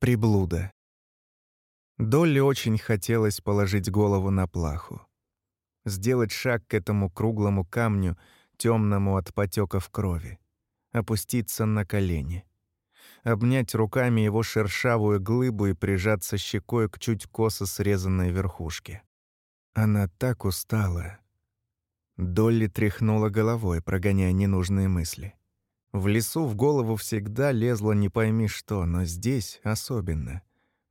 Приблуда. Долли очень хотелось положить голову на плаху. Сделать шаг к этому круглому камню, темному от потеков крови. Опуститься на колени. Обнять руками его шершавую глыбу и прижаться щекой к чуть косо срезанной верхушке. Она так устала. Долли тряхнула головой, прогоняя ненужные мысли. В лесу в голову всегда лезло не пойми что, но здесь особенно.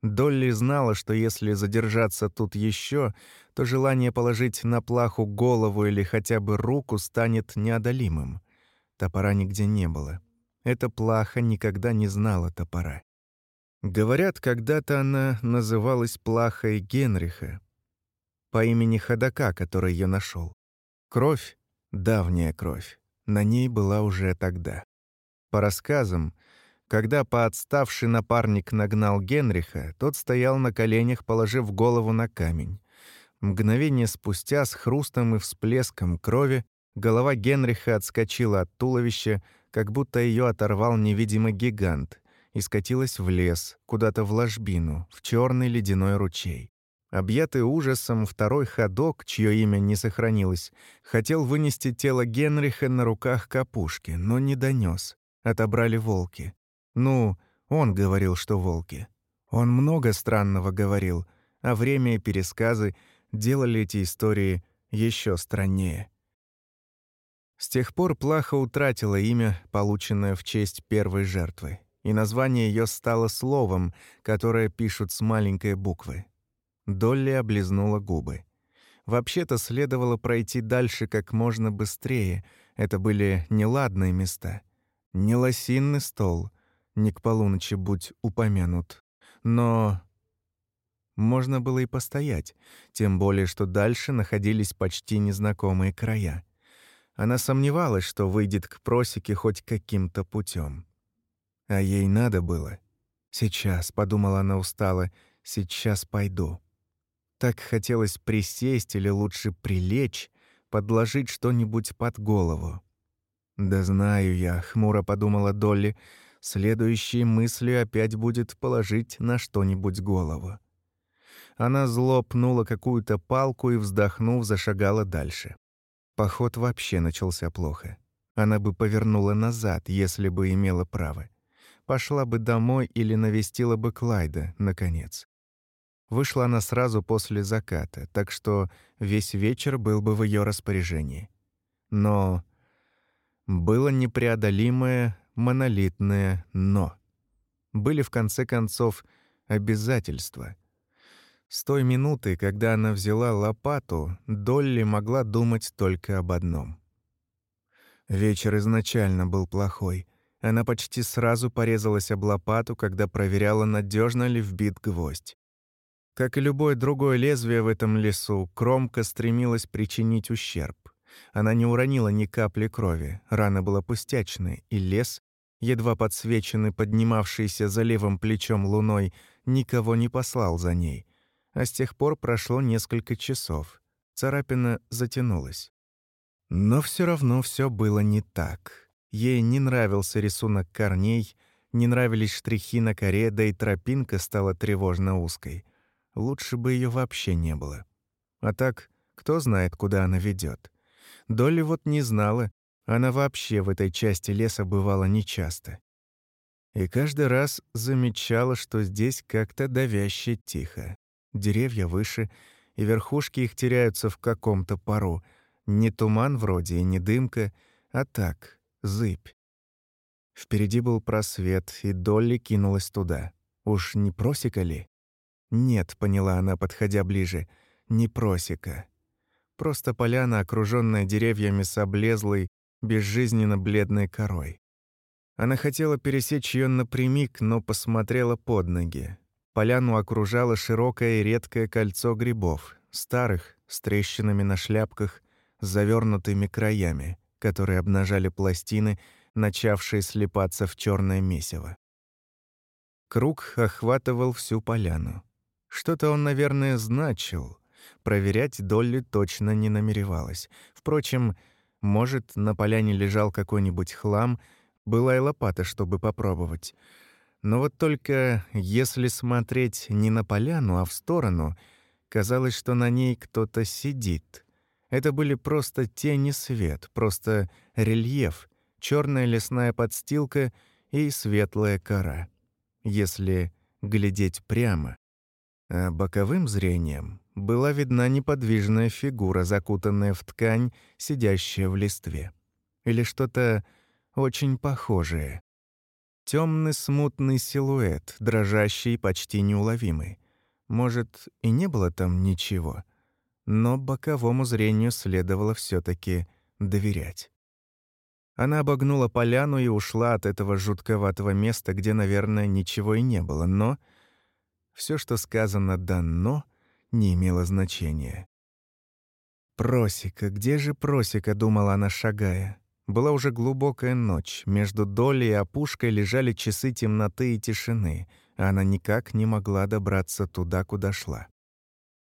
Долли знала, что если задержаться тут еще, то желание положить на плаху голову или хотя бы руку станет неодолимым. Топора нигде не было. Эта плаха никогда не знала топора. Говорят, когда-то она называлась плахой Генриха по имени Ходока, который ее нашел. Кровь, давняя кровь, на ней была уже тогда. По рассказам, когда поотставший напарник нагнал Генриха, тот стоял на коленях, положив голову на камень. Мгновение спустя, с хрустом и всплеском крови, голова Генриха отскочила от туловища, как будто ее оторвал невидимый гигант, и скатилась в лес, куда-то в ложбину, в черный ледяной ручей. Объятый ужасом, второй ходок, чье имя не сохранилось, хотел вынести тело Генриха на руках капушки, но не донес отобрали волки. Ну, он говорил, что волки. Он много странного говорил, а время и пересказы делали эти истории еще страннее. С тех пор Плаха утратила имя, полученное в честь первой жертвы, и название ее стало словом, которое пишут с маленькой буквы. Долли облизнула губы. Вообще-то следовало пройти дальше как можно быстрее, это были неладные места — не лосинный стол, не к полуночи будь упомянут. Но можно было и постоять, тем более, что дальше находились почти незнакомые края. Она сомневалась, что выйдет к просеке хоть каким-то путем. А ей надо было. «Сейчас», — подумала она устало, — «сейчас пойду». Так хотелось присесть или лучше прилечь, подложить что-нибудь под голову. «Да знаю я», — хмуро подумала Долли. «Следующей мыслью опять будет положить на что-нибудь голову». Она зло пнула какую-то палку и, вздохнув, зашагала дальше. Поход вообще начался плохо. Она бы повернула назад, если бы имела право. Пошла бы домой или навестила бы Клайда, наконец. Вышла она сразу после заката, так что весь вечер был бы в ее распоряжении. Но было непреодолимое, монолитное «но». Были, в конце концов, обязательства. С той минуты, когда она взяла лопату, Долли могла думать только об одном. Вечер изначально был плохой. Она почти сразу порезалась об лопату, когда проверяла, надежно ли вбит гвоздь. Как и любое другое лезвие в этом лесу, кромка стремилась причинить ущерб. Она не уронила ни капли крови, рана была пустячной, и лес, едва подсвеченный поднимавшийся за левым плечом луной, никого не послал за ней. А с тех пор прошло несколько часов. Царапина затянулась. Но все равно все было не так. Ей не нравился рисунок корней, не нравились штрихи на коре, да и тропинка стала тревожно узкой. Лучше бы ее вообще не было. А так, кто знает, куда она ведет. Долли вот не знала, она вообще в этой части леса бывала нечасто. И каждый раз замечала, что здесь как-то давяще тихо. Деревья выше, и верхушки их теряются в каком-то пару. Не туман вроде и не дымка, а так, зыбь. Впереди был просвет, и Долли кинулась туда. Уж не просека ли? Нет, поняла она, подходя ближе, не просека. Просто поляна, окруженная деревьями с облезлой, безжизненно бледной корой. Она хотела пересечь ее напрямик, но посмотрела под ноги. Поляну окружало широкое и редкое кольцо грибов, старых, с трещинами на шляпках, с завернутыми краями, которые обнажали пластины, начавшие слепаться в черное месиво. Круг охватывал всю поляну. Что-то он, наверное, значил, Проверять Долли точно не намеревалась. Впрочем, может, на поляне лежал какой-нибудь хлам, была и лопата, чтобы попробовать. Но вот только если смотреть не на поляну, а в сторону, казалось, что на ней кто-то сидит. Это были просто тени свет, просто рельеф, черная лесная подстилка и светлая кора. Если глядеть прямо. А боковым зрением была видна неподвижная фигура, закутанная в ткань, сидящая в листве. Или что-то очень похожее. Темный смутный силуэт, дрожащий, почти неуловимый. Может, и не было там ничего, но боковому зрению следовало все таки доверять. Она обогнула поляну и ушла от этого жутковатого места, где, наверное, ничего и не было, но все, что сказано «дано», не имело значения. «Просека, где же просека?» — думала она, шагая. Была уже глубокая ночь, между долей и опушкой лежали часы темноты и тишины, а она никак не могла добраться туда, куда шла.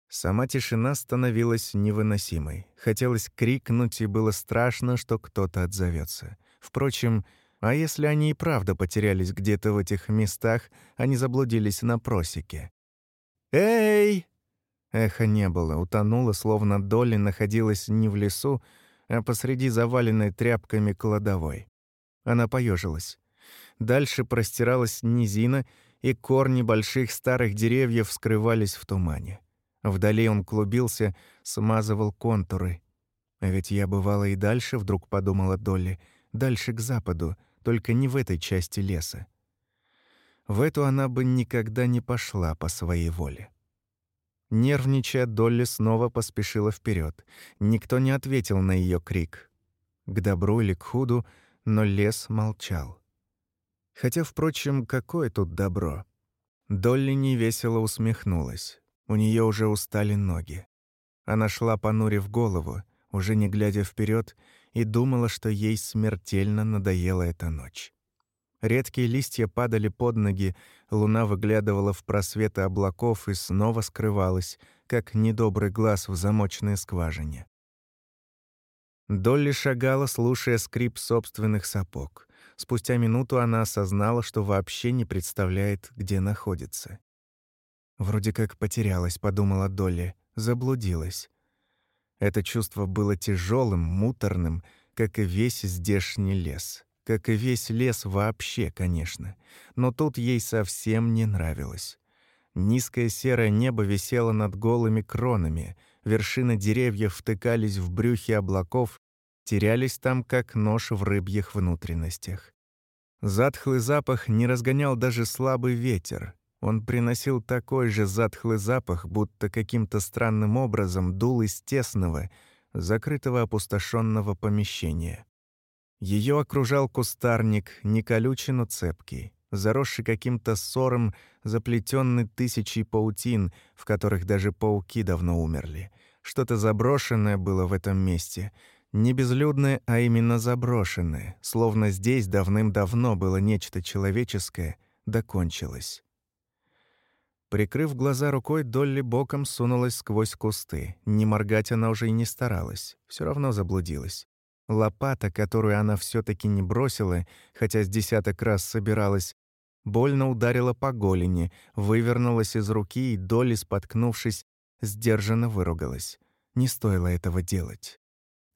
Сама тишина становилась невыносимой. Хотелось крикнуть, и было страшно, что кто-то отзовется. Впрочем, а если они и правда потерялись где-то в этих местах, они заблудились на просеке? «Эй!» Эха не было, утонуло, словно Долли находилась не в лесу, а посреди заваленной тряпками кладовой. Она поежилась. Дальше простиралась низина, и корни больших старых деревьев скрывались в тумане. Вдали он клубился, смазывал контуры. А ведь я бывала и дальше, вдруг подумала Долли, дальше к западу, только не в этой части леса. В эту она бы никогда не пошла по своей воле. Нервничая, Долли снова поспешила вперед. Никто не ответил на ее крик. К добру или к худу, но лес молчал. Хотя, впрочем, какое тут добро? Долли невесело усмехнулась. У нее уже устали ноги. Она шла, понурив голову, уже не глядя вперед, и думала, что ей смертельно надоела эта ночь. Редкие листья падали под ноги, луна выглядывала в просветы облаков и снова скрывалась, как недобрый глаз в замочной скважине. Долли шагала, слушая скрип собственных сапог. Спустя минуту она осознала, что вообще не представляет, где находится. «Вроде как потерялась», — подумала Долли, — «заблудилась». Это чувство было тяжелым, муторным, как и весь здешний лес. Как и весь лес вообще, конечно. Но тут ей совсем не нравилось. Низкое серое небо висело над голыми кронами, вершины деревьев втыкались в брюхи облаков, терялись там, как нож в рыбьих внутренностях. Затхлый запах не разгонял даже слабый ветер. Он приносил такой же затхлый запах, будто каким-то странным образом дул из тесного, закрытого опустошенного помещения. Ее окружал кустарник, не колючий, но цепкий, заросший каким-то ссором, заплетенный тысячей паутин, в которых даже пауки давно умерли. Что-то заброшенное было в этом месте. Не безлюдное, а именно заброшенное, словно здесь давным-давно было нечто человеческое, докончилось. Прикрыв глаза рукой, Долли боком сунулась сквозь кусты. Не моргать она уже и не старалась, все равно заблудилась. Лопата, которую она все таки не бросила, хотя с десяток раз собиралась, больно ударила по голени, вывернулась из руки и, доли споткнувшись, сдержанно выругалась. Не стоило этого делать.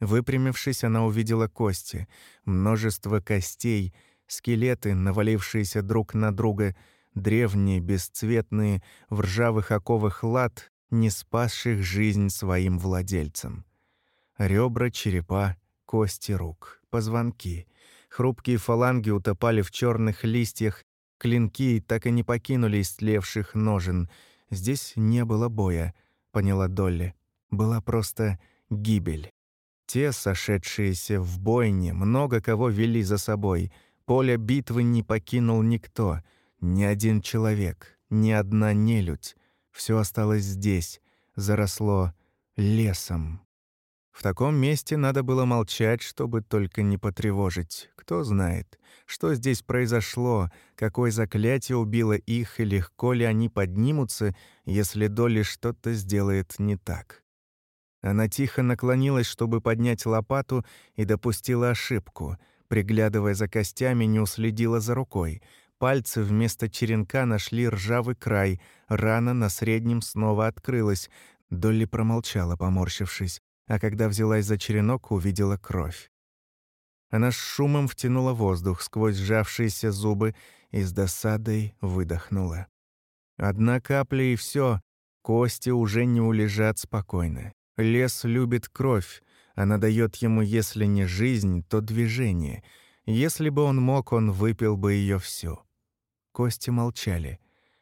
Выпрямившись, она увидела кости, множество костей, скелеты, навалившиеся друг на друга, древние, бесцветные, в ржавых оковах лад, не спасших жизнь своим владельцам. Ребра, черепа, кости рук, позвонки. Хрупкие фаланги утопали в черных листьях, клинки так и не покинули истлевших ножен. Здесь не было боя, поняла Долли. Была просто гибель. Те, сошедшиеся в бойне, много кого вели за собой. Поле битвы не покинул никто, ни один человек, ни одна нелюдь. Все осталось здесь, заросло лесом. В таком месте надо было молчать, чтобы только не потревожить. Кто знает, что здесь произошло, какое заклятие убило их и легко ли они поднимутся, если Долли что-то сделает не так. Она тихо наклонилась, чтобы поднять лопату, и допустила ошибку. Приглядывая за костями, не уследила за рукой. Пальцы вместо черенка нашли ржавый край, рана на среднем снова открылась. Долли промолчала, поморщившись, а когда взялась за черенок, увидела кровь. Она с шумом втянула воздух сквозь сжавшиеся зубы и с досадой выдохнула. Одна капля и все, кости уже не улежат спокойно. Лес любит кровь, она дает ему, если не жизнь, то движение. Если бы он мог, он выпил бы ее всю. Кости молчали.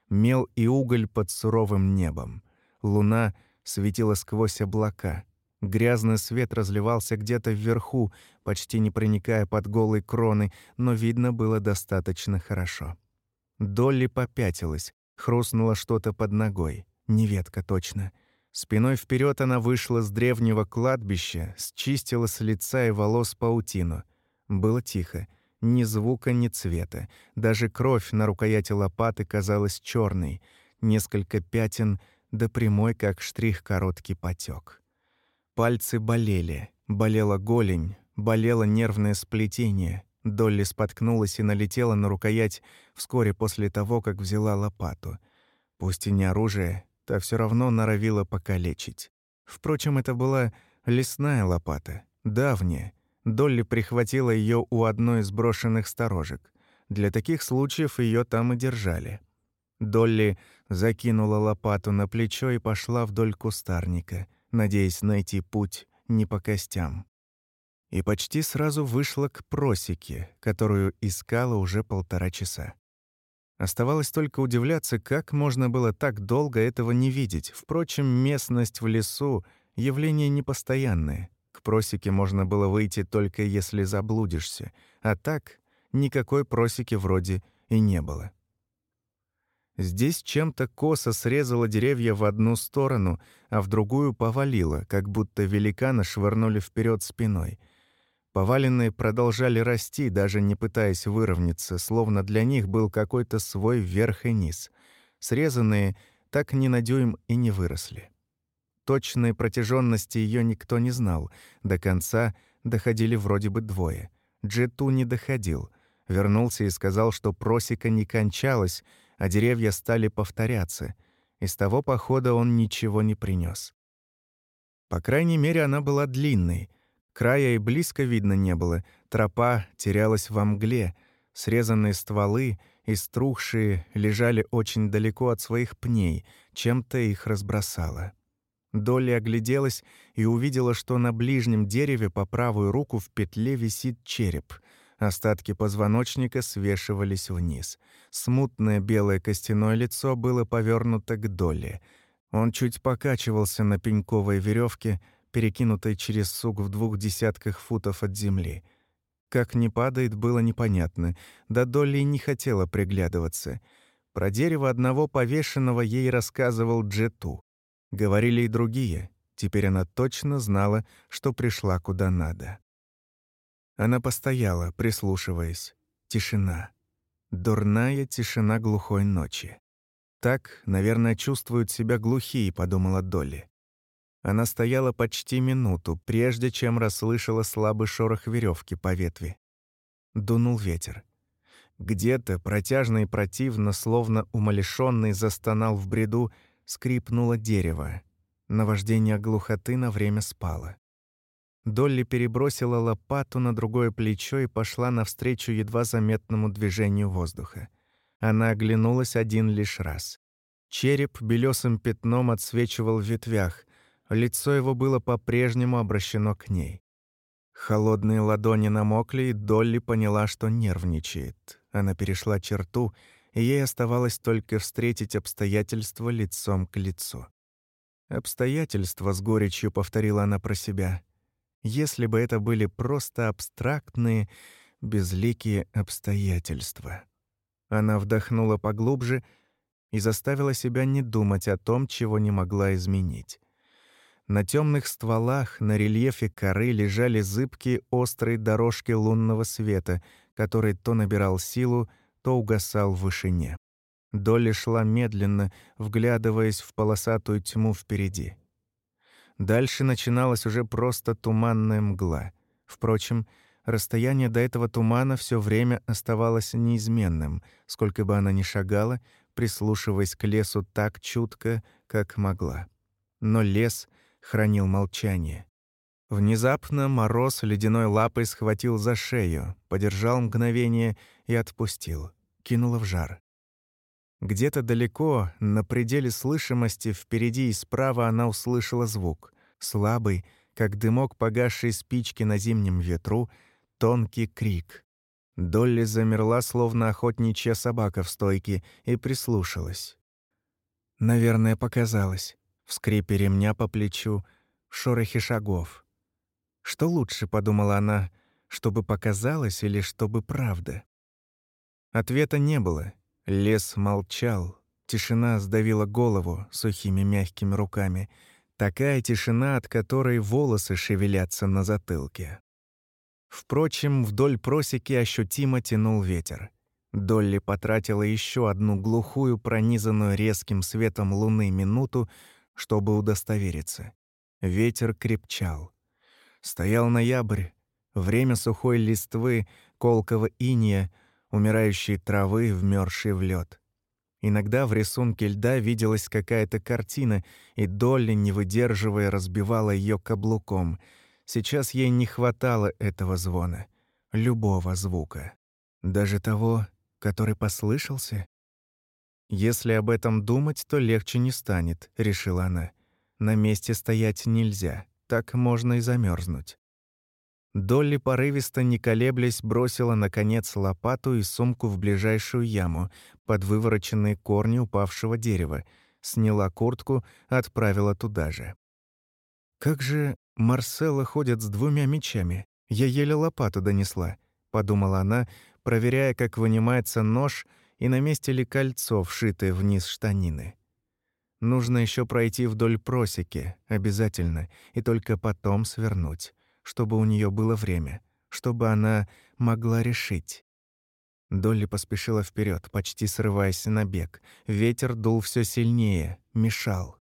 Мел и уголь под суровым небом. Луна светила сквозь облака. Грязный свет разливался где-то вверху, почти не проникая под голые кроны, но видно было достаточно хорошо. Долли попятилась, хрустнуло что-то под ногой. Не ветка точно. Спиной вперед она вышла с древнего кладбища, счистила с лица и волос паутину. Было тихо. Ни звука, ни цвета. Даже кровь на рукояти лопаты казалась черной. Несколько пятен, да прямой, как штрих, короткий потек. Пальцы болели. Болела голень, болело нервное сплетение. Долли споткнулась и налетела на рукоять вскоре после того, как взяла лопату. Пусть и не оружие, та все равно норовила покалечить. Впрочем, это была лесная лопата, давняя, Долли прихватила ее у одной из брошенных сторожек. Для таких случаев ее там и держали. Долли закинула лопату на плечо и пошла вдоль кустарника, надеясь найти путь не по костям. И почти сразу вышла к просеке, которую искала уже полтора часа. Оставалось только удивляться, как можно было так долго этого не видеть. Впрочем, местность в лесу — явление непостоянное. К просеке можно было выйти только если заблудишься, а так никакой просеки вроде и не было. Здесь чем-то косо срезало деревья в одну сторону, а в другую повалило, как будто великана швырнули вперед спиной. Поваленные продолжали расти, даже не пытаясь выровняться, словно для них был какой-то свой верх и низ. Срезанные так ни на дюйм и не выросли. Точной протяженности ее никто не знал. До конца доходили вроде бы двое. Джету не доходил. Вернулся и сказал, что просека не кончалась, а деревья стали повторяться. Из того похода он ничего не принес. По крайней мере, она была длинной. Края и близко видно не было. Тропа терялась во мгле. Срезанные стволы и струхшие лежали очень далеко от своих пней, чем-то их разбросало. Долли огляделась и увидела, что на ближнем дереве по правую руку в петле висит череп. Остатки позвоночника свешивались вниз. Смутное белое костяное лицо было повернуто к Долли. Он чуть покачивался на пеньковой веревке, перекинутой через сук в двух десятках футов от земли. Как не падает, было непонятно, да Долли не хотела приглядываться. Про дерево одного повешенного ей рассказывал Джету. Говорили и другие. Теперь она точно знала, что пришла куда надо. Она постояла, прислушиваясь. Тишина. Дурная тишина глухой ночи. Так, наверное, чувствуют себя глухие, подумала Долли. Она стояла почти минуту, прежде чем расслышала слабый шорох веревки по ветви. Дунул ветер. Где-то протяжно и противно, словно умалишенный, застонал в бреду скрипнуло дерево. Наваждение глухоты на время спало. Долли перебросила лопату на другое плечо и пошла навстречу едва заметному движению воздуха. Она оглянулась один лишь раз. Череп белесым пятном отсвечивал в ветвях, лицо его было по-прежнему обращено к ней. Холодные ладони намокли, и Долли поняла, что нервничает. Она перешла черту и ей оставалось только встретить обстоятельства лицом к лицу. «Обстоятельства», — с горечью повторила она про себя. «Если бы это были просто абстрактные, безликие обстоятельства». Она вдохнула поглубже и заставила себя не думать о том, чего не могла изменить. На темных стволах, на рельефе коры лежали зыбкие острые дорожки лунного света, который то набирал силу, то угасал в вышине. Долли шла медленно, вглядываясь в полосатую тьму впереди. Дальше начиналась уже просто туманная мгла. Впрочем, Расстояние до этого тумана все время оставалось неизменным, сколько бы она ни шагала, прислушиваясь к лесу так чутко, как могла. Но лес хранил молчание. Внезапно мороз ледяной лапой схватил за шею, подержал мгновение и отпустил, кинуло в жар. Где-то далеко, на пределе слышимости, впереди и справа она услышала звук, слабый, как дымок погасшей спички на зимнем ветру, тонкий крик. Долли замерла, словно охотничья собака в стойке, и прислушалась. Наверное, показалось. В скрипе ремня по плечу, в шорохе шагов. Что лучше, подумала она, чтобы показалось или чтобы правда? Ответа не было. Лес молчал. Тишина сдавила голову сухими мягкими руками. Такая тишина, от которой волосы шевелятся на затылке. Впрочем, вдоль просеки ощутимо тянул ветер. Долли потратила еще одну глухую, пронизанную резким светом луны минуту, чтобы удостовериться. Ветер крепчал. Стоял ноябрь, время сухой листвы, колкого иния, умирающей травы, вмерзшей в лед. Иногда в рисунке льда виделась какая-то картина, и Долли, не выдерживая, разбивала ее каблуком — Сейчас ей не хватало этого звона, любого звука, даже того, который послышался. Если об этом думать, то легче не станет, решила она. На месте стоять нельзя, так можно и замерзнуть. Долли порывисто, не колеблясь, бросила, наконец, лопату и сумку в ближайшую яму под вывороченные корни упавшего дерева, сняла куртку, отправила туда же. Как же Марселла ходит с двумя мечами. Я еле лопату донесла, подумала она, проверяя, как вынимается нож и на месте ли кольцо, вшитое вниз штанины. Нужно еще пройти вдоль просеки, обязательно, и только потом свернуть, чтобы у нее было время, чтобы она могла решить. Долли поспешила вперед, почти срываясь на бег. Ветер дул все сильнее, мешал.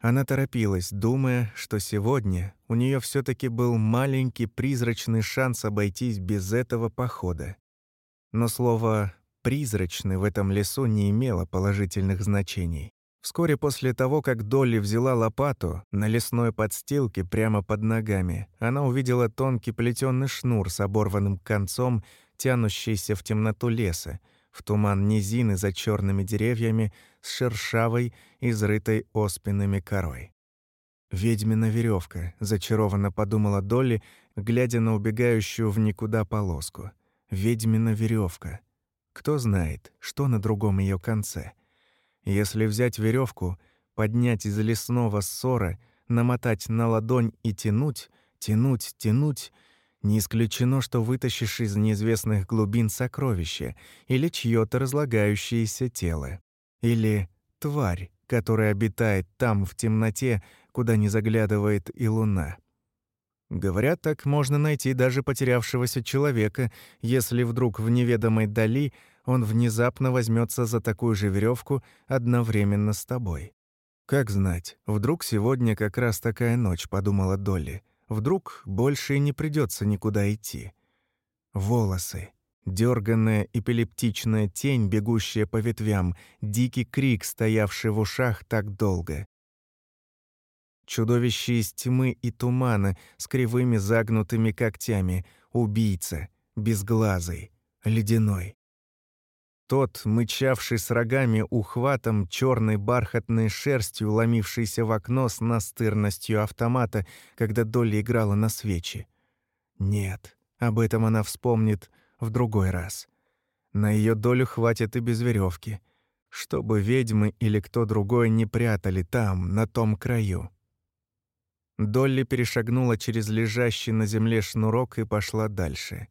Она торопилась, думая, что сегодня у нее все таки был маленький призрачный шанс обойтись без этого похода. Но слово «призрачный» в этом лесу не имело положительных значений. Вскоре после того, как Долли взяла лопату, на лесной подстилке прямо под ногами, она увидела тонкий плетёный шнур с оборванным концом, тянущийся в темноту леса, в туман низины за черными деревьями с шершавой, изрытой оспинами корой. «Ведьмина веревка, зачарованно подумала Долли, глядя на убегающую в никуда полоску. «Ведьмина веревка. Кто знает, что на другом ее конце. Если взять веревку, поднять из лесного ссора, намотать на ладонь и тянуть, тянуть, тянуть — не исключено, что вытащишь из неизвестных глубин сокровище или чьё-то разлагающееся тело. Или тварь, которая обитает там, в темноте, куда не заглядывает и луна. Говорят, так можно найти даже потерявшегося человека, если вдруг в неведомой дали он внезапно возьмется за такую же веревку одновременно с тобой. Как знать, вдруг сегодня как раз такая ночь, подумала Долли. Вдруг больше не придется никуда идти. Волосы. Дёрганная эпилептичная тень, бегущая по ветвям, дикий крик, стоявший в ушах так долго. Чудовище из тьмы и тумана с кривыми загнутыми когтями, убийца, безглазый, ледяной. Тот, мычавший с рогами ухватом черной бархатной шерстью, ломившийся в окно с настырностью автомата, когда Долли играла на свечи. Нет, об этом она вспомнит в другой раз. На ее долю хватит и без веревки, чтобы ведьмы или кто другой не прятали там, на том краю. Долли перешагнула через лежащий на земле шнурок и пошла дальше.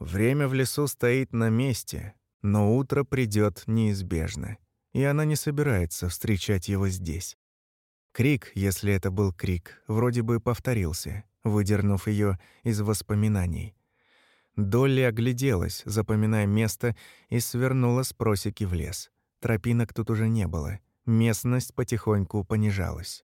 Время в лесу стоит на месте, но утро придет неизбежно, и она не собирается встречать его здесь. Крик, если это был крик, вроде бы повторился, выдернув ее из воспоминаний. Долли огляделась, запоминая место, и свернула с просеки в лес. Тропинок тут уже не было. Местность потихоньку понижалась.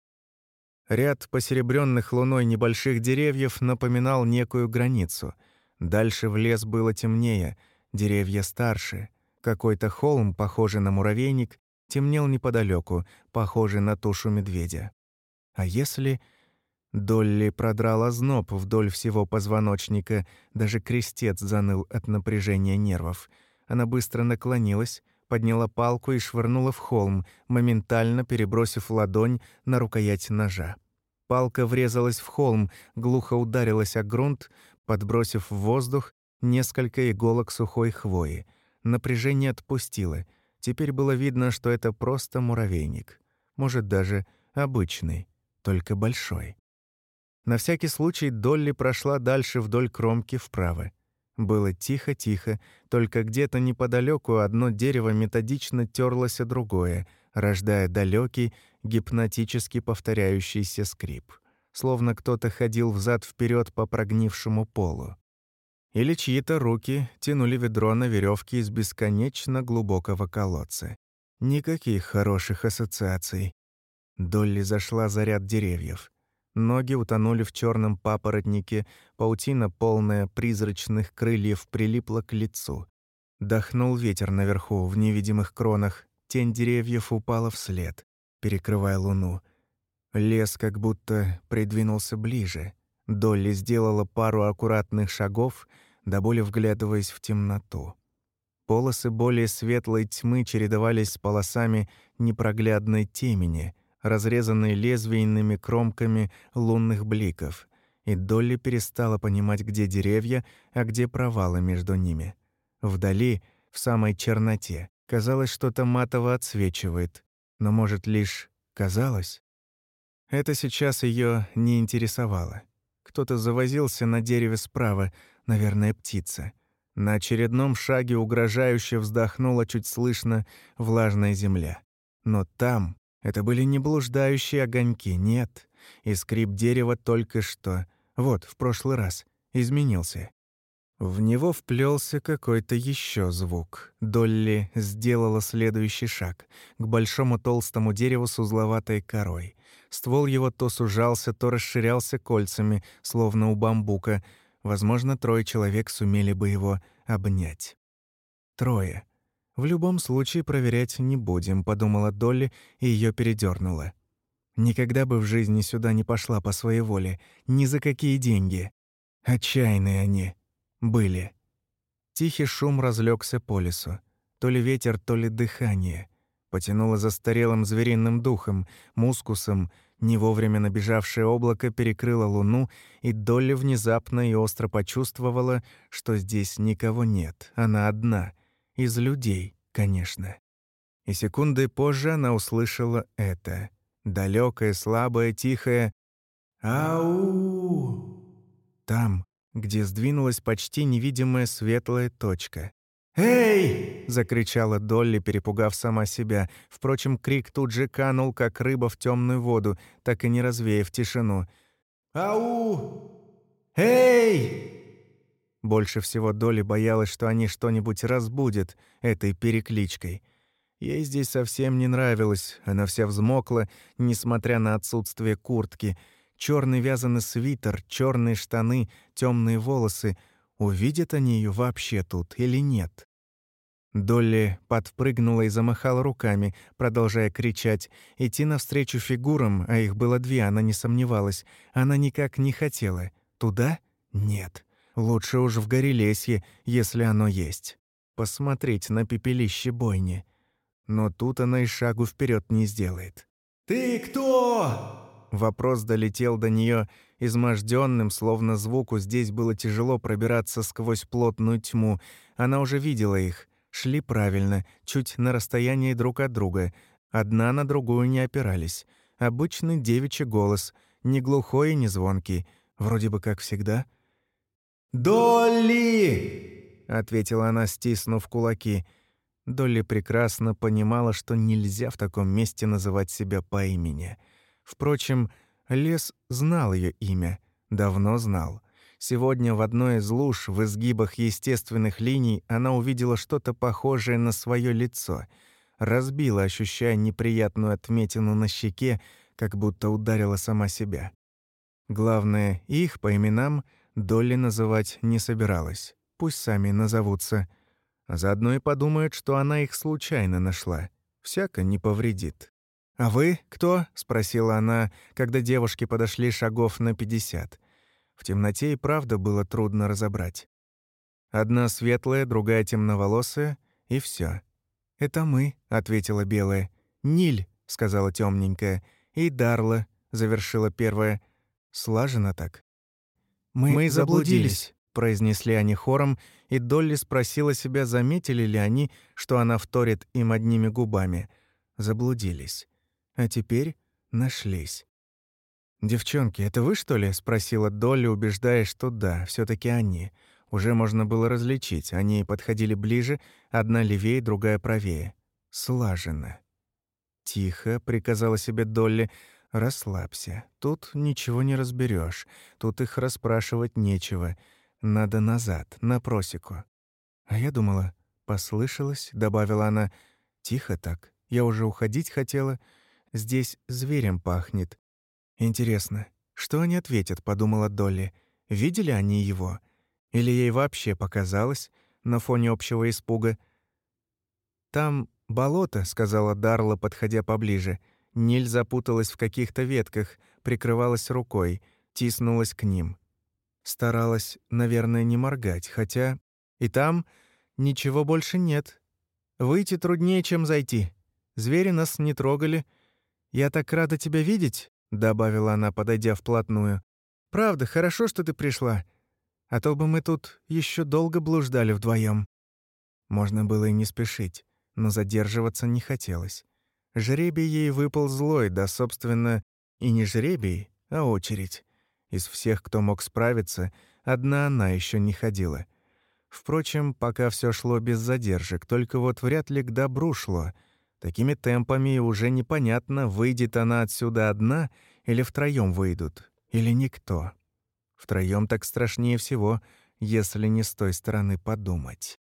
Ряд посеребренных луной небольших деревьев напоминал некую границу — Дальше в лес было темнее, деревья старше. Какой-то холм, похожий на муравейник, темнел неподалеку, похожий на тушу медведя. А если... Долли продрала зноб вдоль всего позвоночника, даже крестец заныл от напряжения нервов. Она быстро наклонилась, подняла палку и швырнула в холм, моментально перебросив ладонь на рукоять ножа. Палка врезалась в холм, глухо ударилась о грунт, подбросив в воздух несколько иголок сухой хвои. Напряжение отпустило. Теперь было видно, что это просто муравейник. Может, даже обычный, только большой. На всякий случай Долли прошла дальше вдоль кромки вправо. Было тихо-тихо, только где-то неподалеку одно дерево методично терлось о другое, рождая далекий, гипнотически повторяющийся скрип, словно кто-то ходил взад вперед по прогнившему полу. Или чьи-то руки тянули ведро на веревке из бесконечно глубокого колодца. Никаких хороших ассоциаций. Долли зашла за ряд деревьев. Ноги утонули в черном папоротнике, паутина, полная призрачных крыльев, прилипла к лицу. Дохнул ветер наверху, в невидимых кронах. Тень деревьев упала вслед, перекрывая луну. Лес как будто придвинулся ближе. Долли сделала пару аккуратных шагов, до боли вглядываясь в темноту. Полосы более светлой тьмы чередовались с полосами непроглядной темени — разрезанные лезвийными кромками лунных бликов, и Долли перестала понимать, где деревья, а где провалы между ними. Вдали, в самой черноте, казалось, что-то матово отсвечивает, но, может, лишь казалось? Это сейчас ее не интересовало. Кто-то завозился на дереве справа, наверное, птица. На очередном шаге угрожающе вздохнула чуть слышно влажная земля. Но там, это были не блуждающие огоньки, нет. И скрип дерева только что, вот, в прошлый раз, изменился. В него вплелся какой-то еще звук. Долли сделала следующий шаг к большому толстому дереву с узловатой корой. Ствол его то сужался, то расширялся кольцами, словно у бамбука. Возможно, трое человек сумели бы его обнять. Трое. «В любом случае проверять не будем», — подумала Долли и ее передернула. Никогда бы в жизни сюда не пошла по своей воле, ни за какие деньги. Отчаянные они были. Тихий шум разлегся по лесу. То ли ветер, то ли дыхание. Потянуло застарелым звериным духом, мускусом, не вовремя набежавшее облако перекрыло луну, и Долли внезапно и остро почувствовала, что здесь никого нет, она одна — из людей, конечно. И секунды позже она услышала это. далекое, слабое, тихое «Ау!» Там, где сдвинулась почти невидимая светлая точка. «Эй!» — закричала Долли, перепугав сама себя. Впрочем, крик тут же канул, как рыба в темную воду, так и не развеяв тишину. «Ау! Эй!» Больше всего Доли боялась, что они что-нибудь разбудят этой перекличкой. Ей здесь совсем не нравилось, она вся взмокла, несмотря на отсутствие куртки. Черный вязаный свитер, черные штаны, темные волосы. Увидят они ее вообще тут или нет? Долли подпрыгнула и замахала руками, продолжая кричать. Идти навстречу фигурам, а их было две, она не сомневалась. Она никак не хотела. Туда? Нет. Лучше уж в Горелесье, если оно есть. Посмотреть на пепелище бойни. Но тут она и шагу вперед не сделает. «Ты кто?» Вопрос долетел до нее изможденным, словно звуку здесь было тяжело пробираться сквозь плотную тьму. Она уже видела их. Шли правильно, чуть на расстоянии друг от друга. Одна на другую не опирались. Обычный девичий голос, не глухой и не звонкий. Вроде бы как всегда — «Долли!» — ответила она, стиснув кулаки. Долли прекрасно понимала, что нельзя в таком месте называть себя по имени. Впрочем, лес знал ее имя, давно знал. Сегодня в одной из луж в изгибах естественных линий она увидела что-то похожее на свое лицо. Разбила, ощущая неприятную отметину на щеке, как будто ударила сама себя. Главное, их по именам Долли называть не собиралась. Пусть сами назовутся. Заодно и подумают, что она их случайно нашла. Всяко не повредит. «А вы кто?» — спросила она, когда девушки подошли шагов на пятьдесят. В темноте и правда было трудно разобрать. Одна светлая, другая темноволосая, и все. «Это мы», — ответила белая. «Ниль», — сказала темненькая. «И Дарла», — завершила первая. Слажено так. «Мы, мы заблудились», — произнесли они хором, и Долли спросила себя, заметили ли они, что она вторит им одними губами. Заблудились. А теперь нашлись. «Девчонки, это вы, что ли?» — спросила Долли, убеждая, что да, все таки они. Уже можно было различить. Они подходили ближе, одна левее, другая правее. Слаженно. «Тихо», — приказала себе Долли, — «расслабься. Тут ничего не разберешь. Тут их расспрашивать нечего. Надо назад, на просеку». «А я думала, послышалось», — добавила она. «Тихо так. Я уже уходить хотела. Здесь зверем пахнет. Интересно, что они ответят, подумала Долли. Видели они его? Или ей вообще показалось на фоне общего испуга? Там болото, сказала Дарла, подходя поближе. Ниль запуталась в каких-то ветках, прикрывалась рукой, тиснулась к ним. Старалась, наверное, не моргать, хотя и там ничего больше нет. Выйти труднее, чем зайти. Звери нас не трогали. Я так рада тебя видеть, — добавила она, подойдя вплотную. «Правда, хорошо, что ты пришла. А то бы мы тут еще долго блуждали вдвоем. Можно было и не спешить, но задерживаться не хотелось. Жребий ей выпал злой, да, собственно, и не жребий, а очередь. Из всех, кто мог справиться, одна она еще не ходила. Впрочем, пока все шло без задержек, только вот вряд ли к добру шло — Такими темпами уже непонятно, выйдет она отсюда одна или втроем выйдут, или никто. Втроем так страшнее всего, если не с той стороны подумать.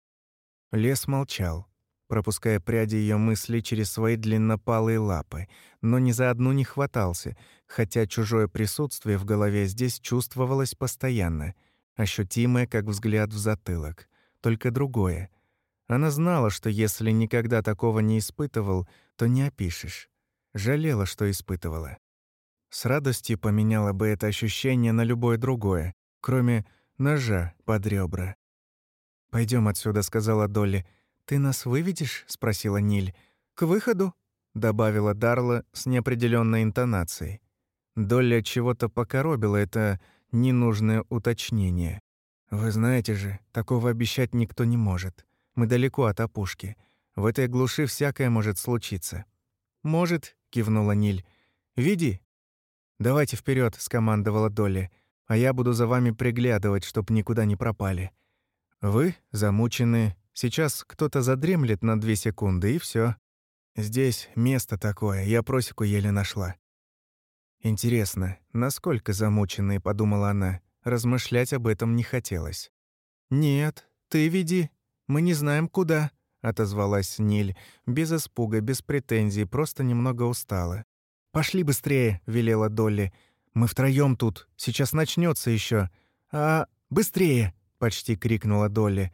Лес молчал, пропуская пряди ее мыслей через свои длиннопалые лапы, но ни за одну не хватался, хотя чужое присутствие в голове здесь чувствовалось постоянно, ощутимое, как взгляд в затылок, только другое, она знала, что если никогда такого не испытывал, то не опишешь. Жалела, что испытывала. С радостью поменяла бы это ощущение на любое другое, кроме ножа под ребра. Пойдем отсюда», — сказала Долли. «Ты нас выведешь?» — спросила Ниль. «К выходу», — добавила Дарла с неопределенной интонацией. Долли от чего-то покоробила это ненужное уточнение. «Вы знаете же, такого обещать никто не может. Мы далеко от опушки. В этой глуши всякое может случиться». «Может», — кивнула Ниль. «Веди». «Давайте вперед, скомандовала Долли. «А я буду за вами приглядывать, чтоб никуда не пропали». «Вы замучены. Сейчас кто-то задремлет на две секунды, и все. Здесь место такое, я просеку еле нашла». «Интересно, насколько замученные?» — подумала она. Размышлять об этом не хотелось. «Нет, ты веди», «Мы не знаем, куда», — отозвалась Ниль, без испуга, без претензий, просто немного устала. «Пошли быстрее», — велела Долли. «Мы втроем тут, сейчас начнется еще. «А, быстрее!» — почти крикнула Долли.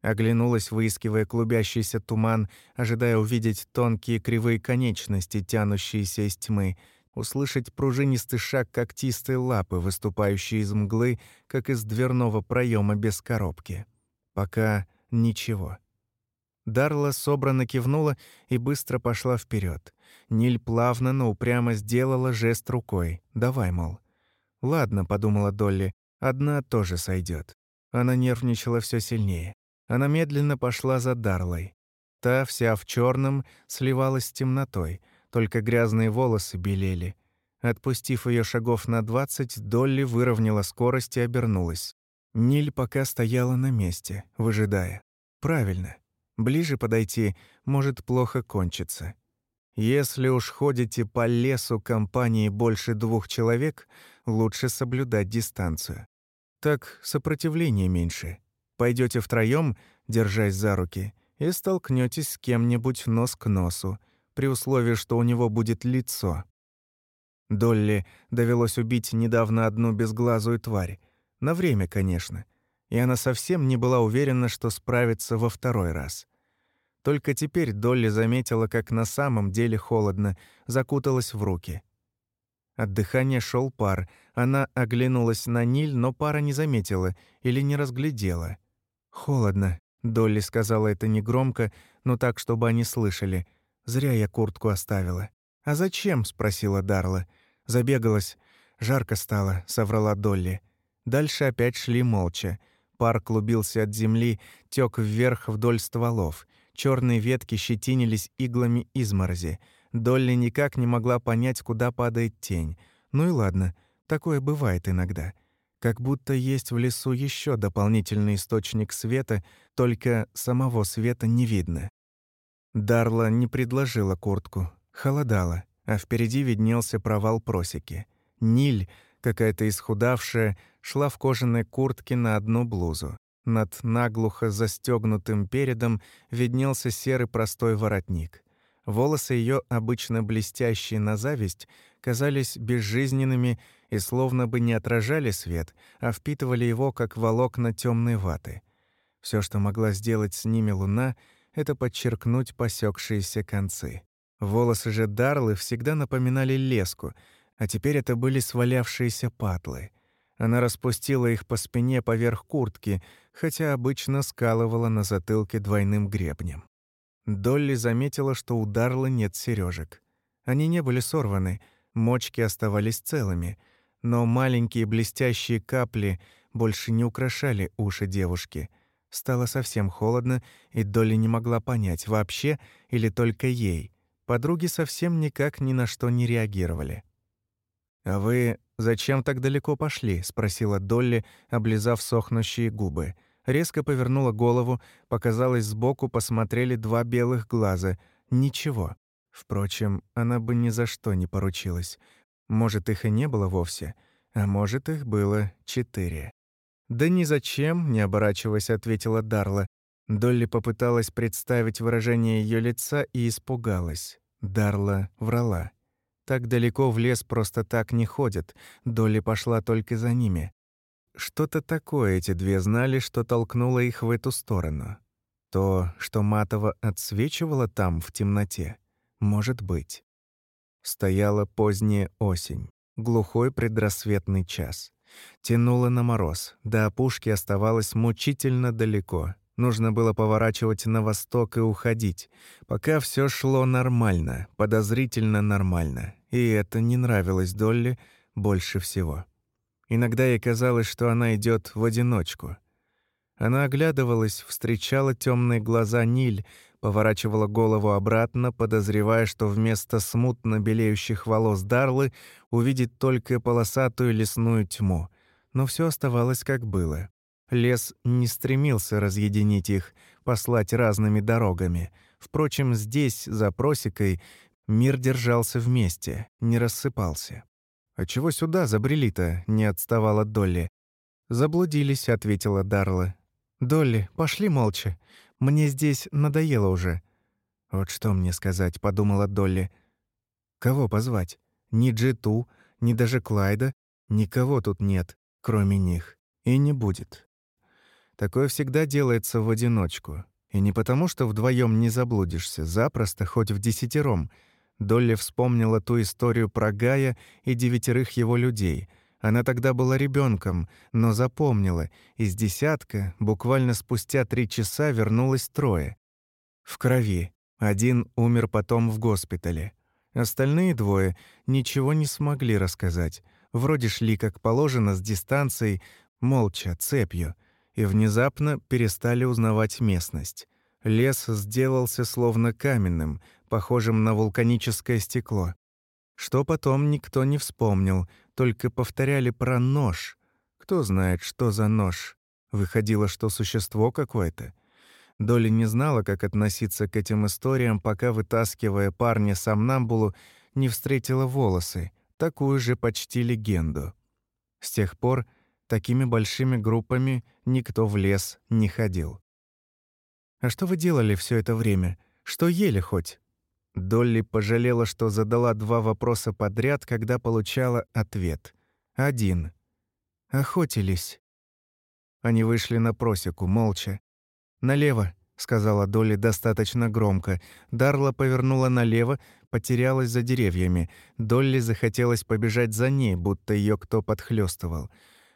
Оглянулась, выискивая клубящийся туман, ожидая увидеть тонкие кривые конечности, тянущиеся из тьмы, услышать пружинистый шаг когтистой лапы, выступающей из мглы, как из дверного проема без коробки. Пока Ничего. Дарла собрано кивнула и быстро пошла вперед. Ниль плавно, но упрямо сделала жест рукой. «Давай, мол». «Ладно», — подумала Долли, — «одна тоже сойдет. Она нервничала все сильнее. Она медленно пошла за Дарлой. Та, вся в черном, сливалась с темнотой, только грязные волосы белели. Отпустив ее шагов на двадцать, Долли выровняла скорость и обернулась. Ниль пока стояла на месте, выжидая. Правильно. Ближе подойти может плохо кончиться. Если уж ходите по лесу компании больше двух человек, лучше соблюдать дистанцию. Так сопротивления меньше. Пойдете втроем, держась за руки, и столкнетесь с кем-нибудь нос к носу, при условии, что у него будет лицо. Долли довелось убить недавно одну безглазую тварь, На время, конечно. И она совсем не была уверена, что справится во второй раз. Только теперь Долли заметила, как на самом деле холодно, закуталась в руки. От дыхания шел пар. Она оглянулась на Ниль, но пара не заметила или не разглядела. «Холодно», — Долли сказала это негромко, но так, чтобы они слышали. «Зря я куртку оставила». «А зачем?» — спросила Дарла. Забегалась. «Жарко стало», — соврала Долли. Дальше опять шли молча. Пар клубился от земли, тек вверх вдоль стволов. Черные ветки щетинились иглами изморози. Долли никак не могла понять, куда падает тень. Ну и ладно, такое бывает иногда. Как будто есть в лесу еще дополнительный источник света, только самого света не видно. Дарла не предложила куртку. Холодало, а впереди виднелся провал просеки. Ниль, какая-то исхудавшая, шла в кожаной куртке на одну блузу. Над наглухо застегнутым передом виднелся серый простой воротник. Волосы ее, обычно блестящие на зависть, казались безжизненными и словно бы не отражали свет, а впитывали его, как волокна темной ваты. Все, что могла сделать с ними луна, это подчеркнуть посекшиеся концы. Волосы же Дарлы всегда напоминали леску, а теперь это были свалявшиеся патлы. Она распустила их по спине поверх куртки, хотя обычно скалывала на затылке двойным гребнем. Долли заметила, что у Дарла нет сережек. Они не были сорваны, мочки оставались целыми, но маленькие блестящие капли больше не украшали уши девушки. Стало совсем холодно, и Долли не могла понять, вообще или только ей. Подруги совсем никак ни на что не реагировали. «А вы зачем так далеко пошли?» — спросила Долли, облизав сохнущие губы резко повернула голову, показалось сбоку, посмотрели два белых глаза. Ничего. Впрочем, она бы ни за что не поручилась. Может, их и не было вовсе, а может, их было четыре. «Да ни зачем», — не оборачиваясь, ответила Дарла. Долли попыталась представить выражение ее лица и испугалась. Дарла врала. Так далеко в лес просто так не ходят. Долли пошла только за ними. Что-то такое эти две знали, что толкнуло их в эту сторону. То, что матово отсвечивало там, в темноте, может быть. Стояла поздняя осень, глухой предрассветный час. Тянуло на мороз, до опушки оставалось мучительно далеко. Нужно было поворачивать на восток и уходить, пока все шло нормально, подозрительно нормально. И это не нравилось Долли больше всего. Иногда ей казалось, что она идет в одиночку. Она оглядывалась, встречала темные глаза Ниль, поворачивала голову обратно, подозревая, что вместо смутно белеющих волос Дарлы увидит только полосатую лесную тьму. Но все оставалось как было. Лес не стремился разъединить их, послать разными дорогами. Впрочем, здесь, за просекой, мир держался вместе, не рассыпался. «А чего сюда забрели-то?» — не отставала Долли. «Заблудились», — ответила Дарла. «Долли, пошли молча. Мне здесь надоело уже». «Вот что мне сказать», — подумала Долли. «Кого позвать? Ни Джиту, ни даже Клайда. Никого тут нет, кроме них. И не будет. Такое всегда делается в одиночку. И не потому, что вдвоем не заблудишься, запросто, хоть в десятером — Долли вспомнила ту историю про Гая и девятерых его людей. Она тогда была ребенком, но запомнила, из десятка буквально спустя три часа вернулось трое. В крови. Один умер потом в госпитале. Остальные двое ничего не смогли рассказать. Вроде шли как положено с дистанцией, молча, цепью, и внезапно перестали узнавать местность. Лес сделался словно каменным, похожим на вулканическое стекло. Что потом никто не вспомнил, только повторяли про нож. Кто знает, что за нож. Выходило, что существо какое-то. Доли не знала, как относиться к этим историям, пока, вытаскивая парня сомнамбулу, не встретила волосы, такую же почти легенду. С тех пор такими большими группами никто в лес не ходил. «А что вы делали все это время? Что ели хоть?» Долли пожалела, что задала два вопроса подряд, когда получала ответ. Один. «Охотились». Они вышли на просеку, молча. «Налево», — сказала Долли достаточно громко. Дарла повернула налево, потерялась за деревьями. Долли захотелось побежать за ней, будто ее кто подхлёстывал.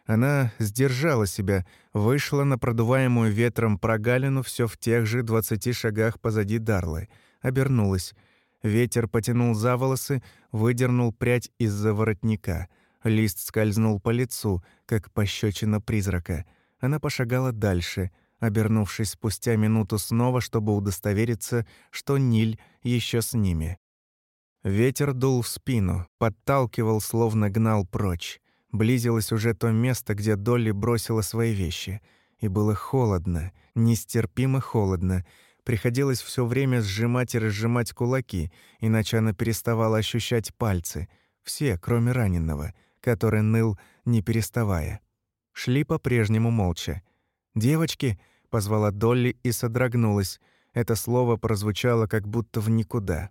Она сдержала себя, вышла на продуваемую ветром прогалину все в тех же двадцати шагах позади Дарлы. Обернулась. Ветер потянул за волосы, выдернул прядь из-за воротника. Лист скользнул по лицу, как пощечина призрака. Она пошагала дальше, обернувшись спустя минуту снова, чтобы удостовериться, что Ниль еще с ними. Ветер дул в спину, подталкивал, словно гнал прочь. Близилось уже то место, где Долли бросила свои вещи. И было холодно, нестерпимо холодно. Приходилось все время сжимать и разжимать кулаки, иначе она переставала ощущать пальцы. Все, кроме раненого, который ныл, не переставая. Шли по-прежнему молча. «Девочки!» — позвала Долли и содрогнулась. Это слово прозвучало как будто в никуда.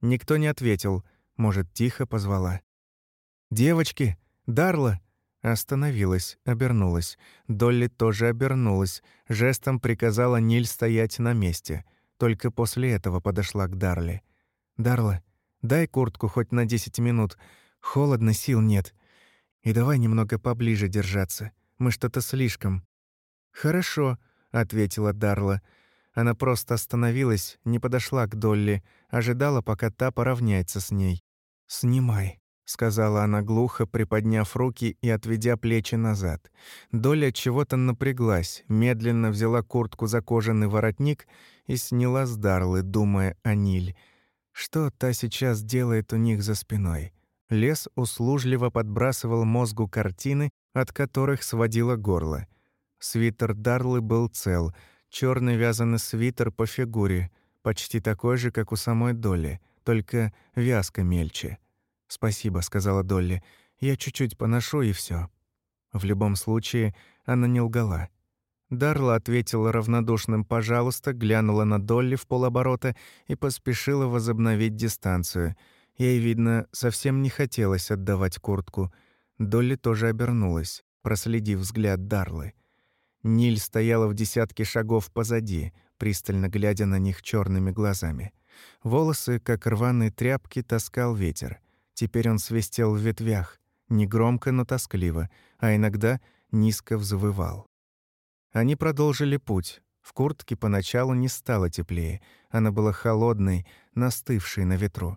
Никто не ответил. Может, тихо позвала. «Девочки!» «Дарла!» Остановилась, обернулась. Долли тоже обернулась. Жестом приказала Ниль стоять на месте. Только после этого подошла к Дарле. «Дарла, дай куртку хоть на десять минут. Холодно, сил нет. И давай немного поближе держаться. Мы что-то слишком». «Хорошо», — ответила Дарла. Она просто остановилась, не подошла к Долли, ожидала, пока та поравняется с ней. «Снимай», — сказала она глухо, приподняв руки и отведя плечи назад. Доля чего-то напряглась, медленно взяла куртку за кожаный воротник и сняла с Дарлы, думая о Ниль. Что та сейчас делает у них за спиной? Лес услужливо подбрасывал мозгу картины, от которых сводило горло. Свитер Дарлы был цел, черный вязаный свитер по фигуре, почти такой же, как у самой Доли, только вязка мельче. «Спасибо», — сказала Долли. «Я чуть-чуть поношу, и все. В любом случае, она не лгала. Дарла ответила равнодушным «пожалуйста», глянула на Долли в полоборота и поспешила возобновить дистанцию. Ей, видно, совсем не хотелось отдавать куртку. Долли тоже обернулась, проследив взгляд Дарлы. Ниль стояла в десятке шагов позади, пристально глядя на них черными глазами. Волосы, как рваные тряпки, таскал ветер. Теперь он свистел в ветвях, негромко, но тоскливо, а иногда низко взвывал. Они продолжили путь. В куртке поначалу не стало теплее, она была холодной, настывшей на ветру.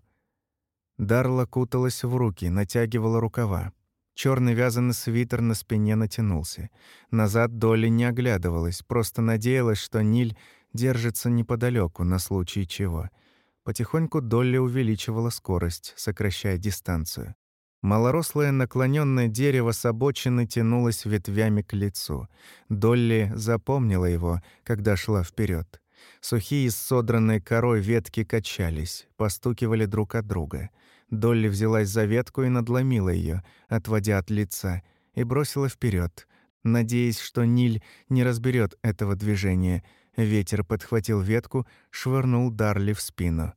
Дарла куталась в руки, натягивала рукава. Черный вязаный свитер на спине натянулся. Назад Долли не оглядывалась, просто надеялась, что Ниль держится неподалеку на случай чего — Потихоньку Долли увеличивала скорость, сокращая дистанцию. Малорослое наклоненное дерево с обочины тянулось ветвями к лицу. Долли запомнила его, когда шла вперед. Сухие с содранной корой ветки качались, постукивали друг от друга. Долли взялась за ветку и надломила ее, отводя от лица, и бросила вперед, надеясь, что Ниль не разберет этого движения — Ветер подхватил ветку, швырнул Дарли в спину.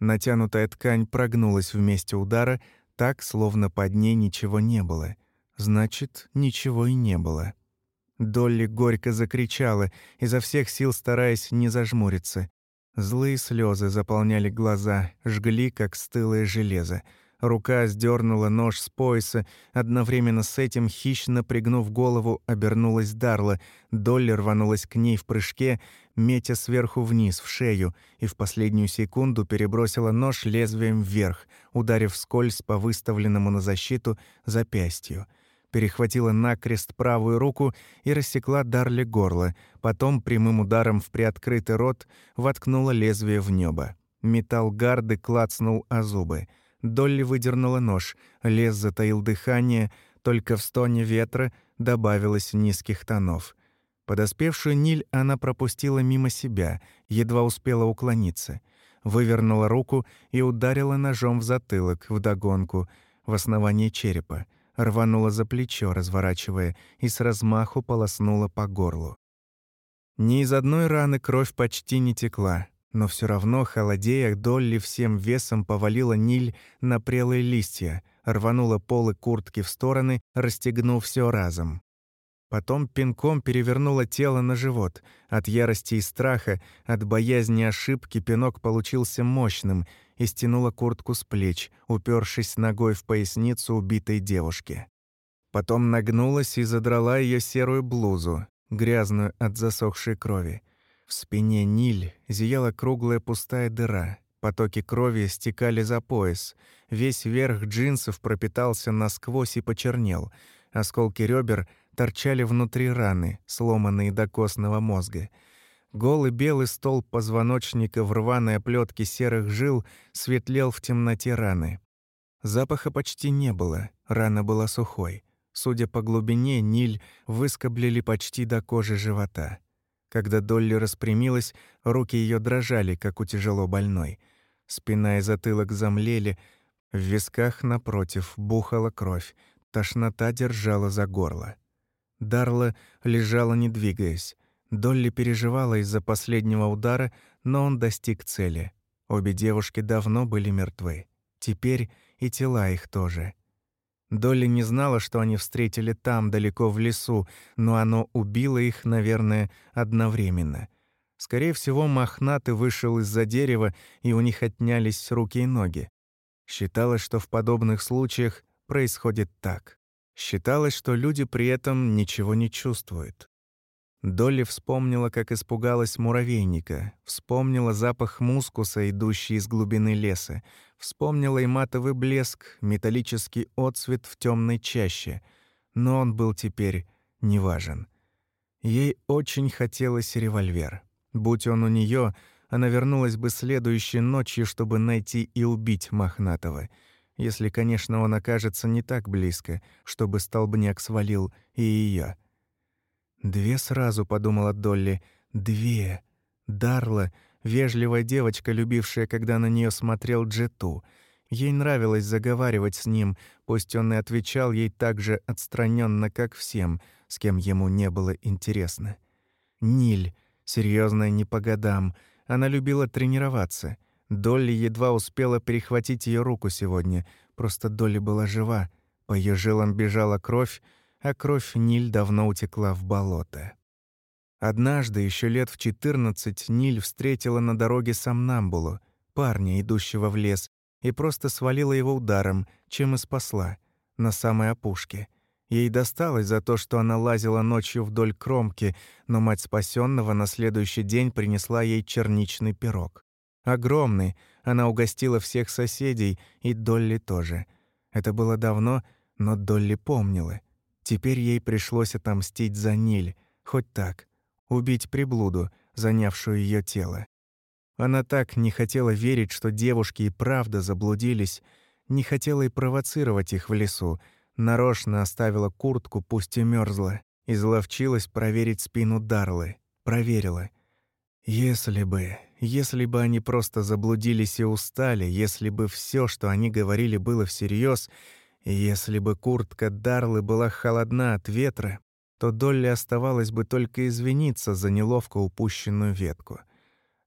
Натянутая ткань прогнулась в месте удара, так, словно под ней ничего не было. Значит, ничего и не было. Долли горько закричала, изо всех сил стараясь не зажмуриться. Злые слезы заполняли глаза, жгли, как стылое железо. Рука сдернула нож с пояса, одновременно с этим, хищно пригнув голову, обернулась Дарла. Долли рванулась к ней в прыжке, метя сверху вниз, в шею, и в последнюю секунду перебросила нож лезвием вверх, ударив скользь по выставленному на защиту запястью. Перехватила накрест правую руку и рассекла Дарли горло, потом прямым ударом в приоткрытый рот воткнула лезвие в небо. Металл гарды клацнул о зубы. Долли выдернула нож, лес затаил дыхание, только в стоне ветра добавилось низких тонов. Подоспевшую Ниль она пропустила мимо себя, едва успела уклониться. Вывернула руку и ударила ножом в затылок, вдогонку, в основание черепа. Рванула за плечо, разворачивая, и с размаху полоснула по горлу. Ни из одной раны кровь почти не текла, но все равно, холодея, Долли всем весом повалила Ниль на прелые листья, рванула полы куртки в стороны, расстегнув все разом. Потом пинком перевернула тело на живот. От ярости и страха, от боязни ошибки пинок получился мощным и стянула куртку с плеч, упершись ногой в поясницу убитой девушки. Потом нагнулась и задрала ее серую блузу, грязную от засохшей крови. В спине Ниль зияла круглая пустая дыра. Потоки крови стекали за пояс. Весь верх джинсов пропитался насквозь и почернел. Осколки ребер торчали внутри раны, сломанные до костного мозга. Голый белый стол позвоночника в рваной оплетке серых жил светлел в темноте раны. Запаха почти не было, рана была сухой. Судя по глубине, Ниль выскоблили почти до кожи живота. Когда Долли распрямилась, руки ее дрожали, как у тяжело больной. Спина и затылок замлели, в висках напротив бухала кровь, тошнота держала за горло. Дарла лежала, не двигаясь. Долли переживала из-за последнего удара, но он достиг цели. Обе девушки давно были мертвы. Теперь и тела их тоже. Долли не знала, что они встретили там, далеко в лесу, но оно убило их, наверное, одновременно. Скорее всего, мохнатый вышел из-за дерева, и у них отнялись руки и ноги. Считалось, что в подобных случаях происходит так. Считалось, что люди при этом ничего не чувствуют. Долли вспомнила, как испугалась муравейника, вспомнила запах мускуса, идущий из глубины леса, вспомнила и матовый блеск, металлический отсвет в темной чаще, но он был теперь неважен. Ей очень хотелось револьвер. Будь он у нее, она вернулась бы следующей ночью, чтобы найти и убить Мохнатого, если, конечно, он окажется не так близко, чтобы столбняк свалил и ее. «Две сразу», — подумала Долли. «Две». Дарла, вежливая девочка, любившая, когда на нее смотрел Джету. Ей нравилось заговаривать с ним, пусть он и отвечал ей так же отстраненно, как всем, с кем ему не было интересно. Ниль, серьезная не по годам, она любила тренироваться. Долли едва успела перехватить ее руку сегодня, просто Долли была жива, по ее жилам бежала кровь, а кровь Ниль давно утекла в болото. Однажды, еще лет в 14, Ниль встретила на дороге Самнамбулу, парня, идущего в лес, и просто свалила его ударом, чем и спасла, на самой опушке. Ей досталось за то, что она лазила ночью вдоль кромки, но мать спасенного на следующий день принесла ей черничный пирог. Огромный, она угостила всех соседей, и Долли тоже. Это было давно, но Долли помнила — Теперь ей пришлось отомстить за Ниль, хоть так, убить приблуду, занявшую ее тело. Она так не хотела верить, что девушки и правда заблудились, не хотела и провоцировать их в лесу, нарочно оставила куртку, пусть и мерзла, изловчилась проверить спину Дарлы. Проверила. Если бы, если бы они просто заблудились и устали, если бы все, что они говорили, было всерьез, если бы куртка Дарлы была холодна от ветра, то Долли оставалось бы только извиниться за неловко упущенную ветку.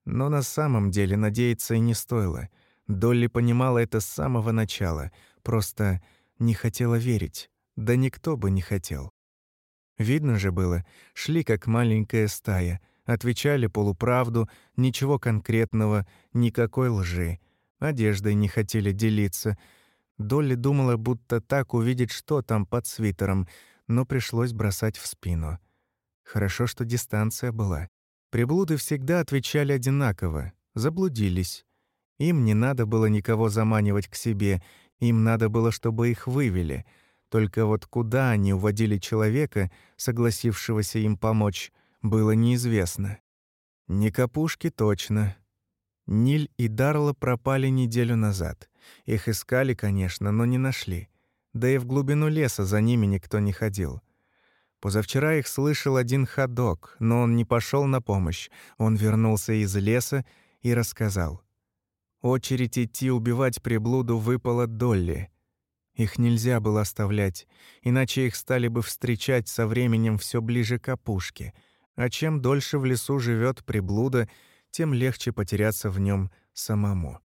Но на самом деле надеяться и не стоило. Долли понимала это с самого начала, просто не хотела верить. Да никто бы не хотел. Видно же было, шли как маленькая стая, отвечали полуправду, ничего конкретного, никакой лжи. Одеждой не хотели делиться — Долли думала, будто так увидит, что там под свитером, но пришлось бросать в спину. Хорошо, что дистанция была. Приблуды всегда отвечали одинаково, заблудились. Им не надо было никого заманивать к себе, им надо было, чтобы их вывели. Только вот куда они уводили человека, согласившегося им помочь, было неизвестно. Не капушки точно. Ниль и Дарла пропали неделю назад. Их искали, конечно, но не нашли. Да и в глубину леса за ними никто не ходил. Позавчера их слышал один ходок, но он не пошел на помощь. Он вернулся из леса и рассказал. Очередь идти убивать приблуду выпала Долли. Их нельзя было оставлять, иначе их стали бы встречать со временем все ближе к опушке. А чем дольше в лесу живет приблуда, тем легче потеряться в нем самому.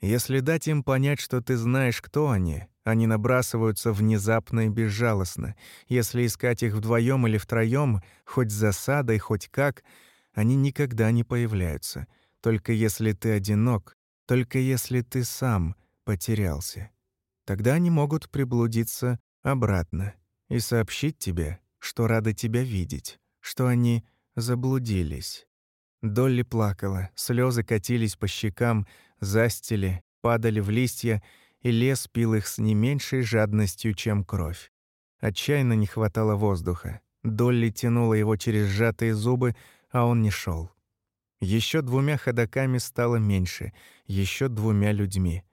Если дать им понять, что ты знаешь, кто они, Они набрасываются внезапно и безжалостно. Если искать их вдвоем или втроем, хоть с засадой, хоть как, они никогда не появляются. Только если ты одинок, только если ты сам потерялся. Тогда они могут приблудиться обратно и сообщить тебе, что рады тебя видеть, что они заблудились. Долли плакала, слезы катились по щекам, застили, падали в листья, и лес пил их с не меньшей жадностью, чем кровь. Отчаянно не хватало воздуха. Долли тянула его через сжатые зубы, а он не шел. Еще двумя ходаками стало меньше, еще двумя людьми.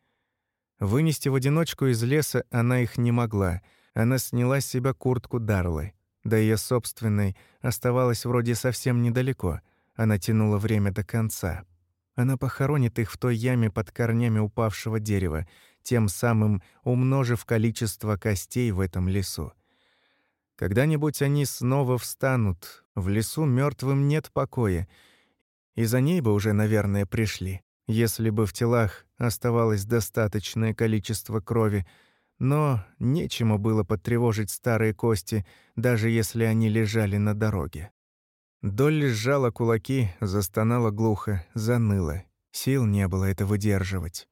Вынести в одиночку из леса она их не могла. Она сняла с себя куртку Дарлы. До ее собственной оставалась вроде совсем недалеко. Она тянула время до конца. Она похоронит их в той яме под корнями упавшего дерева, тем самым умножив количество костей в этом лесу. Когда-нибудь они снова встанут. В лесу мертвым нет покоя. И за ней бы уже, наверное, пришли, если бы в телах оставалось достаточное количество крови, но нечему было потревожить старые кости, даже если они лежали на дороге. Долли сжала кулаки, застонала глухо, заныла. Сил не было это выдерживать.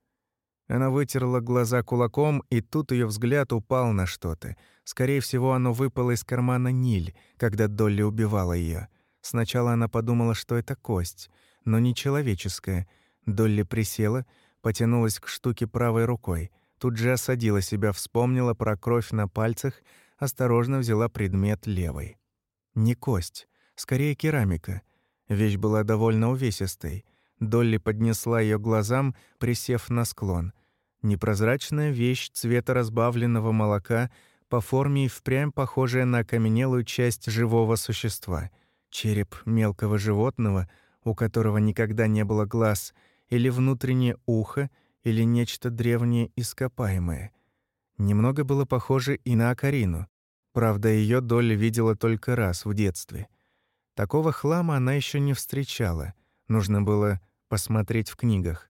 Она вытерла глаза кулаком, и тут ее взгляд упал на что-то. Скорее всего, оно выпало из кармана Ниль, когда Долли убивала ее. Сначала она подумала, что это кость, но не человеческая. Долли присела, потянулась к штуке правой рукой. Тут же осадила себя, вспомнила про кровь на пальцах, осторожно взяла предмет левой. Не кость, скорее керамика. Вещь была довольно увесистой. Долли поднесла ее глазам, присев на склон. Непрозрачная вещь цвета разбавленного молока, по форме и впрямь похожая на окаменелую часть живого существа. Череп мелкого животного, у которого никогда не было глаз, или внутреннее ухо, или нечто древнее ископаемое. Немного было похоже и на Акарину. Правда, ее Долли видела только раз в детстве. Такого хлама она еще не встречала. Нужно было посмотреть в книгах.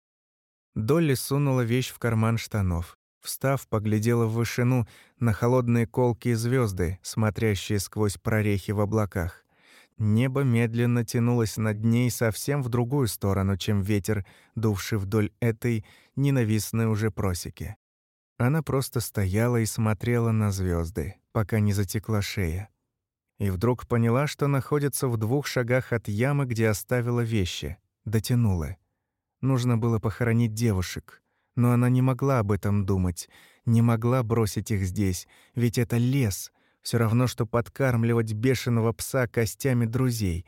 Долли сунула вещь в карман штанов. Встав, поглядела в вышину на холодные колки и звезды, смотрящие сквозь прорехи в облаках. Небо медленно тянулось над ней совсем в другую сторону, чем ветер, дувший вдоль этой ненавистной уже просеки. Она просто стояла и смотрела на звезды, пока не затекла шея. И вдруг поняла, что находится в двух шагах от ямы, где оставила вещи дотянула. Нужно было похоронить девушек, но она не могла об этом думать, не могла бросить их здесь, ведь это лес, все равно, что подкармливать бешеного пса костями друзей.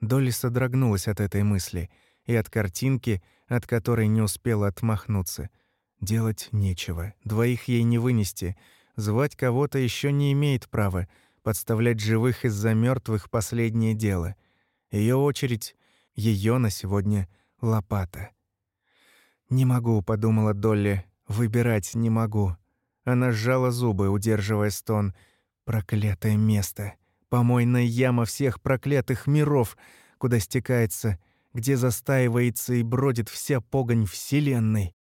Долли содрогнулась от этой мысли и от картинки, от которой не успела отмахнуться. Делать нечего, двоих ей не вынести, звать кого-то еще не имеет права, подставлять живых из-за мертвых последнее дело. Ее очередь ее на сегодня лопата. «Не могу», — подумала Долли, — «выбирать не могу». Она сжала зубы, удерживая стон. «Проклятое место! Помойная яма всех проклятых миров, куда стекается, где застаивается и бродит вся погонь Вселенной».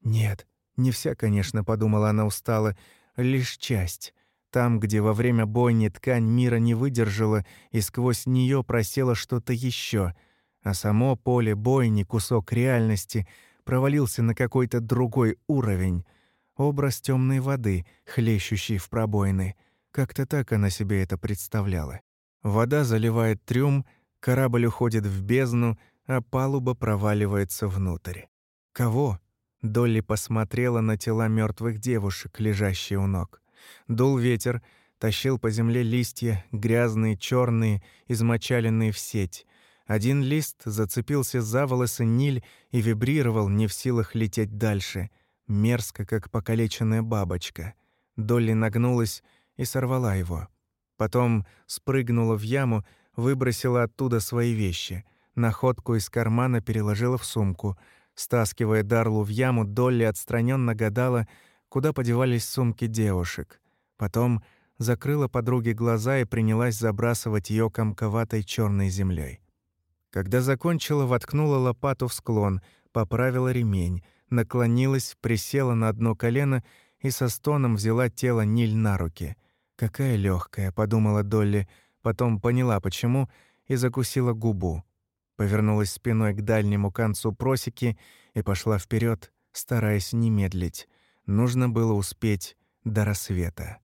«Нет, не вся, конечно», — подумала она устало, — «лишь часть. Там, где во время бойни ткань мира не выдержала, и сквозь нее просела что-то еще — а само поле бойни, кусок реальности, провалился на какой-то другой уровень. Образ темной воды, хлещущей в пробоины. Как-то так она себе это представляла. Вода заливает трюм, корабль уходит в бездну, а палуба проваливается внутрь. Кого? Долли посмотрела на тела мертвых девушек, лежащие у ног. Дул ветер, тащил по земле листья, грязные, черные, измочаленные в сеть. Один лист зацепился за волосы Ниль и вибрировал, не в силах лететь дальше, мерзко, как покалеченная бабочка. Долли нагнулась и сорвала его. Потом спрыгнула в яму, выбросила оттуда свои вещи. Находку из кармана переложила в сумку. Стаскивая Дарлу в яму, Долли отстраненно гадала, куда подевались сумки девушек. Потом закрыла подруге глаза и принялась забрасывать ее комковатой черной землей. Когда закончила, воткнула лопату в склон, поправила ремень, наклонилась, присела на одно колено и со стоном взяла тело Ниль на руки. «Какая легкая, подумала Долли, потом поняла, почему, и закусила губу. Повернулась спиной к дальнему концу просеки и пошла вперед, стараясь не медлить. Нужно было успеть до рассвета.